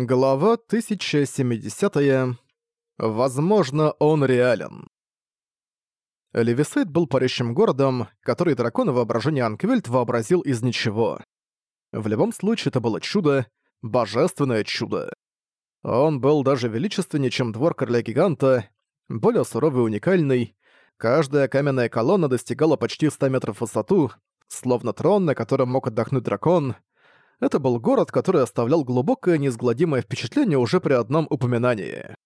Глава 1070. -я. Возможно, он реален. Левисейд был парящим городом, который дракон воображения Анквельд вообразил из ничего. В любом случае, это было чудо, божественное чудо. Он был даже величественнее, чем двор короля-гиганта, более суровый и уникальный. Каждая каменная колонна достигала почти 100 метров в высоту, словно трон, на котором мог отдохнуть дракон — это был город, который оставлял глубокое неизгладимое впечатление уже при одном упоминании.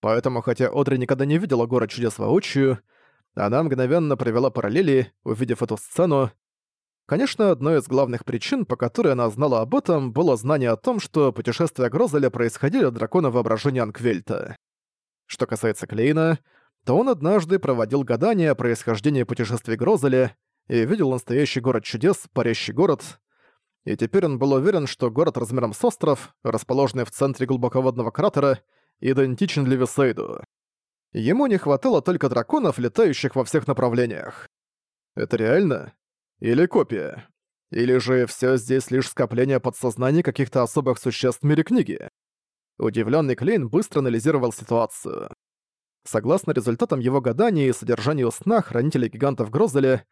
Поэтому, хотя Одри никогда не видела город чудес воочию, она мгновенно провела параллели, увидев эту сцену. Конечно, одной из главных причин, по которой она знала об этом, было знание о том, что путешествия Грозеля происходили от дракона воображения Анквельта. Что касается Клейна, то он однажды проводил гадания о происхождении путешествий Грозеля и видел настоящий город чудес, парящий город, и теперь он был уверен, что город размером с остров, расположенный в центре глубоководного кратера, идентичен Левисейду. Ему не хватало только драконов, летающих во всех направлениях. Это реально? Или копия? Или же все здесь лишь скопление подсознания каких-то особых существ в мире книги? Удивленный Клейн быстро анализировал ситуацию. Согласно результатам его гадания и содержанию сна хранителей гигантов Грозеля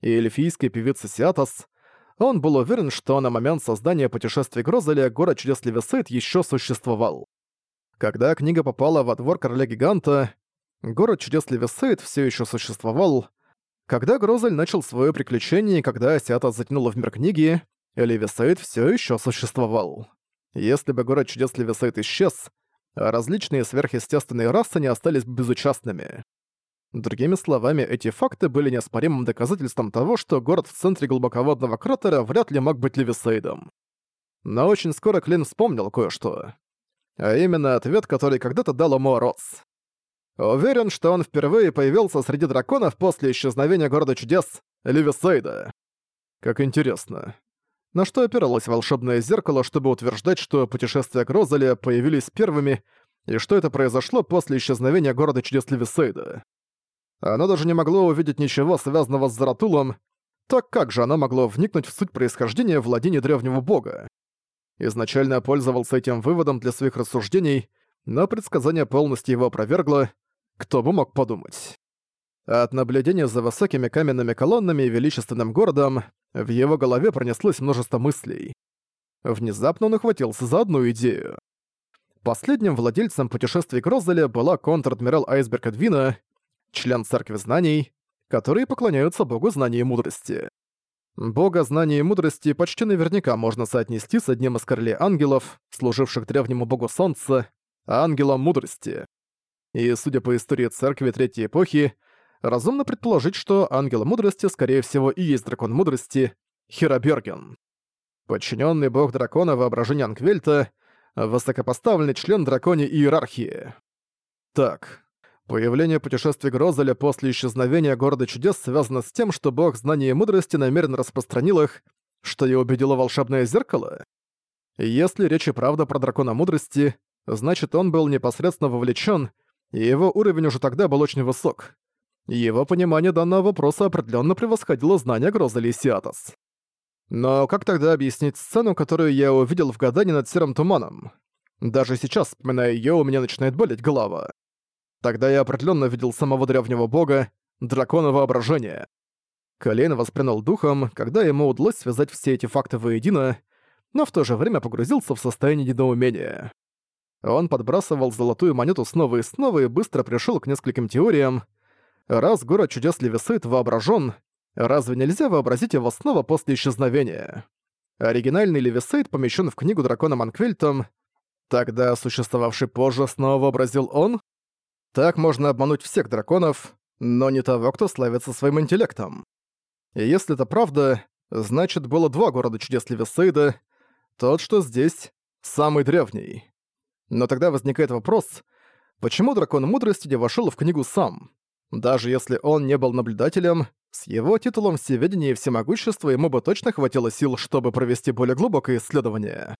и эльфийской певицы Сиатос — он был уверен, что на момент создания путешествий Грозелия город чудес Левисейд еще существовал. Когда книга попала во двор короля-гиганта, город чудес Левисейд все еще существовал. Когда Грозель начал свое приключение, когда Асиата затянула в мир книги, Левисейд все еще существовал. Если бы город чудес Левисейд исчез, а различные сверхъестественные расы не остались бы безучастными. Другими словами, эти факты были неоспоримым доказательством того, что город в центре глубоководного кратера вряд ли мог быть Левисейдом. Но очень скоро Клин вспомнил кое-что. А именно ответ, который когда-то дал ему Ротс. Уверен, что он впервые появился среди драконов после исчезновения города чудес Левисейда. Как интересно. На что опиралось волшебное зеркало, чтобы утверждать, что путешествия к появились первыми, и что это произошло после исчезновения города чудес Левисейда. Оно даже не могло увидеть ничего, связанного с Заратулом, так как же оно могло вникнуть в суть происхождения владения древнего бога? Изначально пользовался этим выводом для своих рассуждений, но предсказание полностью его опровергло, кто бы мог подумать. От наблюдения за высокими каменными колоннами и величественным городом в его голове пронеслось множество мыслей. Внезапно он охватился за одну идею. Последним владельцем путешествий к Розале была контр-адмирал Айсберг Эдвина, член Церкви Знаний, которые поклоняются Богу Знания и Мудрости. Бога Знания и Мудрости почти наверняка можно соотнести с одним из королей ангелов, служивших древнему Богу Солнца, а Ангелом Мудрости. И, судя по истории Церкви Третьей Эпохи, разумно предположить, что Ангел Мудрости, скорее всего, и есть Дракон Мудрости, Хераберген. Подчиненный бог дракона воображения Анквельта, высокопоставленный член драконьей иерархии. Так, Появление путешествий Грозеля после исчезновения Города Чудес связано с тем, что бог знания и мудрости намеренно распространил их, что и убедило волшебное зеркало? Если речь и правда про дракона мудрости, значит он был непосредственно вовлечен, и его уровень уже тогда был очень высок. Его понимание данного вопроса определенно превосходило знания Грозеля и Сиатос. Но как тогда объяснить сцену, которую я увидел в гадании над серым туманом? Даже сейчас, вспоминая ее, у меня начинает болеть голова. Тогда я определенно видел самого древнего бога, дракона воображения. Колейн воспринял духом, когда ему удалось связать все эти факты воедино, но в то же время погрузился в состояние недоумения. Он подбрасывал золотую монету снова и снова и быстро пришел к нескольким теориям. Раз город чудес Левисыт воображен, разве нельзя вообразить его снова после исчезновения? Оригинальный Левисейт помещен в книгу дракона Манквильтом. тогда существовавший позже снова вообразил он? Так можно обмануть всех драконов, но не того, кто славится своим интеллектом. И если это правда, значит, было два города чудес Левисейда, тот, что здесь, самый древний. Но тогда возникает вопрос, почему дракон мудрости не вошел в книгу сам? Даже если он не был наблюдателем, с его титулом всеведения и всемогущества ему бы точно хватило сил, чтобы провести более глубокое исследование.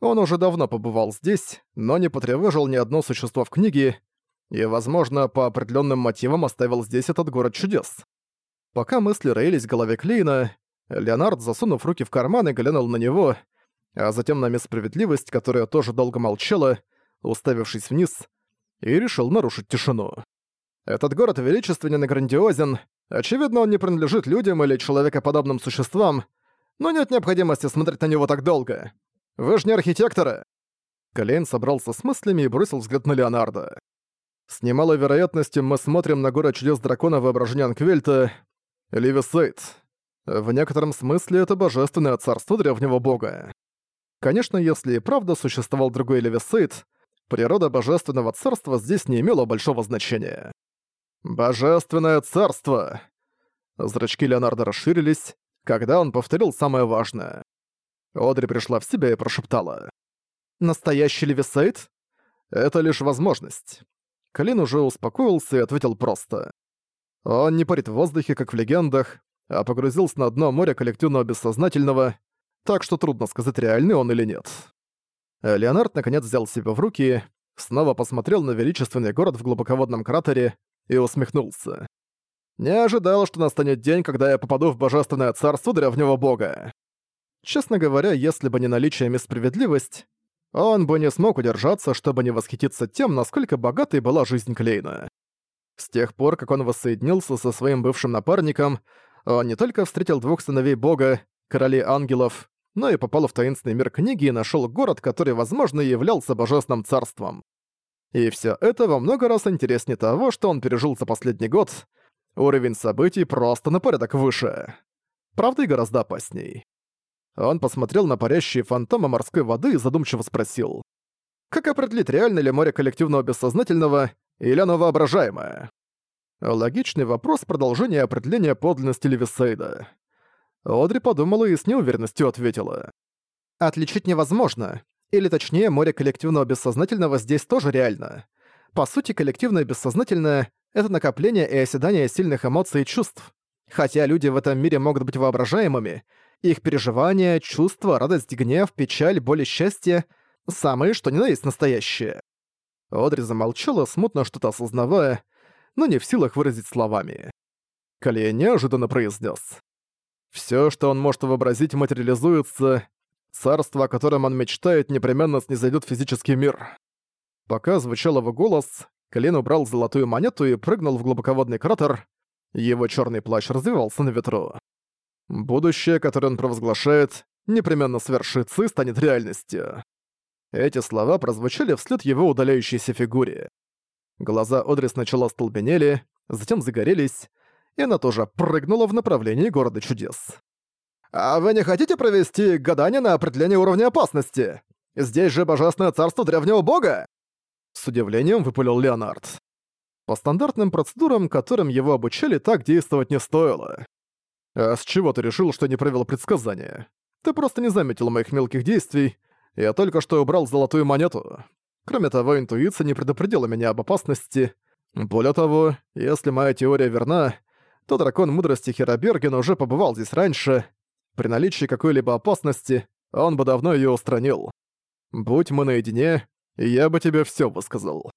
Он уже давно побывал здесь, но не потревожил ни одно существо в книге, и, возможно, по определенным мотивам оставил здесь этот город чудес. Пока мысли роились в голове Клейна, Леонард, засунув руки в карманы, глянул на него, а затем на мисс Справедливость, которая тоже долго молчала, уставившись вниз, и решил нарушить тишину. Этот город величественен и грандиозен, очевидно, он не принадлежит людям или человекоподобным существам, но нет необходимости смотреть на него так долго. Вы же не архитекторы. Клейн собрался с мыслями и бросил взгляд на Леонардо. С немалой вероятностью мы смотрим на город чудес дракона воображнян Квельта Ливисейт. В некотором смысле это божественное царство древнего бога. Конечно, если и правда существовал другой Левисейт, природа божественного царства здесь не имела большого значения. «Божественное царство!» Зрачки Леонардо расширились, когда он повторил самое важное. Одри пришла в себя и прошептала. «Настоящий Левисейт? Это лишь возможность. Клин уже успокоился и ответил просто. Он не парит в воздухе, как в легендах, а погрузился на дно моря коллективного бессознательного, так что трудно сказать, реальный он или нет. Леонард наконец взял себя в руки, снова посмотрел на величественный город в глубоководном кратере и усмехнулся. «Не ожидал, что настанет день, когда я попаду в божественное царство древнего бога». Честно говоря, если бы не наличие и справедливость, он бы не смог удержаться, чтобы не восхититься тем, насколько богатой была жизнь Клейна. С тех пор, как он воссоединился со своим бывшим напарником, он не только встретил двух сыновей бога, королей ангелов, но и попал в таинственный мир книги и нашел город, который, возможно, являлся божественным царством. И все это во много раз интереснее того, что он пережил за последний год. Уровень событий просто на порядок выше. Правда и гораздо опасней. Он посмотрел на парящие фантомы морской воды и задумчиво спросил. «Как определить, реально ли море коллективного бессознательного или оно воображаемое?» Логичный вопрос продолжения определения подлинности Левисейда. Одри подумала и с неуверенностью ответила. «Отличить невозможно. Или точнее, море коллективного бессознательного здесь тоже реально. По сути, коллективное бессознательное — это накопление и оседание сильных эмоций и чувств. Хотя люди в этом мире могут быть воображаемыми — их переживания, чувства, радость, гнев, печаль, боль и счастье — самые, что ни на есть настоящие. Одри замолчала, смутно что-то осознавая, но не в силах выразить словами. Калия неожиданно произнес: Все, что он может вообразить, материализуется. Царство, о котором он мечтает, непременно снизойдёт в физический мир». Пока звучал его голос, Калин убрал золотую монету и прыгнул в глубоководный кратер. Его черный плащ развивался на ветру. Будущее, которое он провозглашает, непременно свершится и станет реальностью. Эти слова прозвучали вслед его удаляющейся фигуре. Глаза Одри сначала столбенели, затем загорелись, и она тоже прыгнула в направлении города чудес. «А вы не хотите провести гадание на определение уровня опасности? Здесь же божественное царство древнего бога!» С удивлением выпалил Леонард. По стандартным процедурам, которым его обучали, так действовать не стоило. «А с чего ты решил, что не провел предсказания? Ты просто не заметил моих мелких действий. Я только что убрал золотую монету. Кроме того, интуиция не предупредила меня об опасности. Более того, если моя теория верна, то дракон мудрости Хероберген уже побывал здесь раньше. При наличии какой-либо опасности он бы давно ее устранил. Будь мы наедине, я бы тебе все высказал».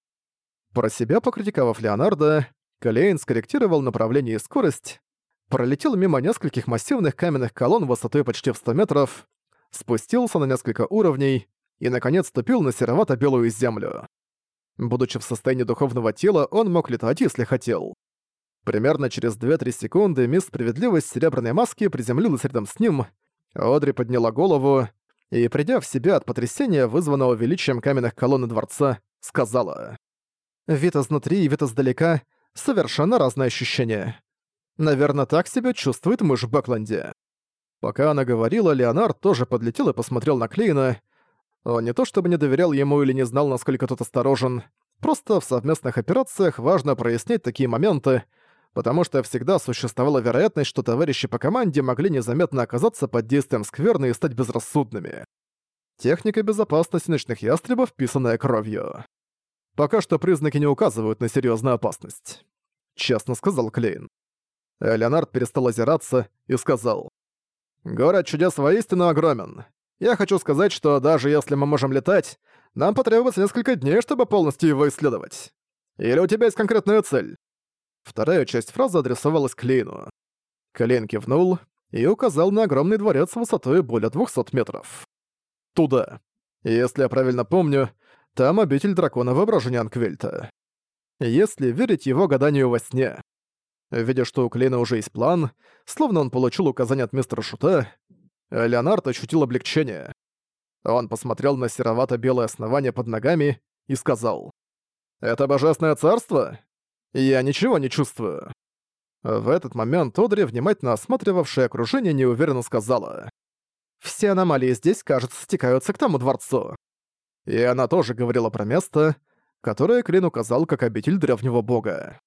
Про себя покритиковав Леонардо, Калейн скорректировал направление и скорость, пролетел мимо нескольких массивных каменных колонн высотой почти в 100 метров, спустился на несколько уровней и, наконец, ступил на серовато-белую землю. Будучи в состоянии духовного тела, он мог летать, если хотел. Примерно через 2-3 секунды мисс Справедливость Серебряной Маски приземлилась рядом с ним, Одри подняла голову и, придя в себя от потрясения, вызванного величием каменных колонн дворца, сказала. «Вид изнутри и вид издалека — совершенно разные ощущения. Наверное, так себя чувствует мышь в Бэкленде. Пока она говорила, Леонард тоже подлетел и посмотрел на Клейна. Он не то чтобы не доверял ему или не знал, насколько тот осторожен, просто в совместных операциях важно прояснить такие моменты, потому что всегда существовала вероятность, что товарищи по команде могли незаметно оказаться под действием скверны и стать безрассудными. Техника безопасности ночных ястребов, писанная кровью. Пока что признаки не указывают на серьезную опасность. Честно сказал Клейн. Леонард перестал озираться и сказал. «Город чудес воистину огромен. Я хочу сказать, что даже если мы можем летать, нам потребуется несколько дней, чтобы полностью его исследовать. Или у тебя есть конкретная цель?» Вторая часть фразы адресовалась Клейну. Клейн кивнул и указал на огромный дворец высотой более 200 метров. «Туда. Если я правильно помню, там обитель дракона воображения Анквельта. Если верить его гаданию во сне». Видя, что у Клейна уже есть план, словно он получил указание от мистера Шута, Леонард ощутил облегчение. Он посмотрел на серовато-белое основание под ногами и сказал. «Это божественное царство? Я ничего не чувствую». В этот момент Одри, внимательно осматривавшая окружение, неуверенно сказала. «Все аномалии здесь, кажется, стекаются к тому дворцу». И она тоже говорила про место, которое Клин указал как обитель древнего бога.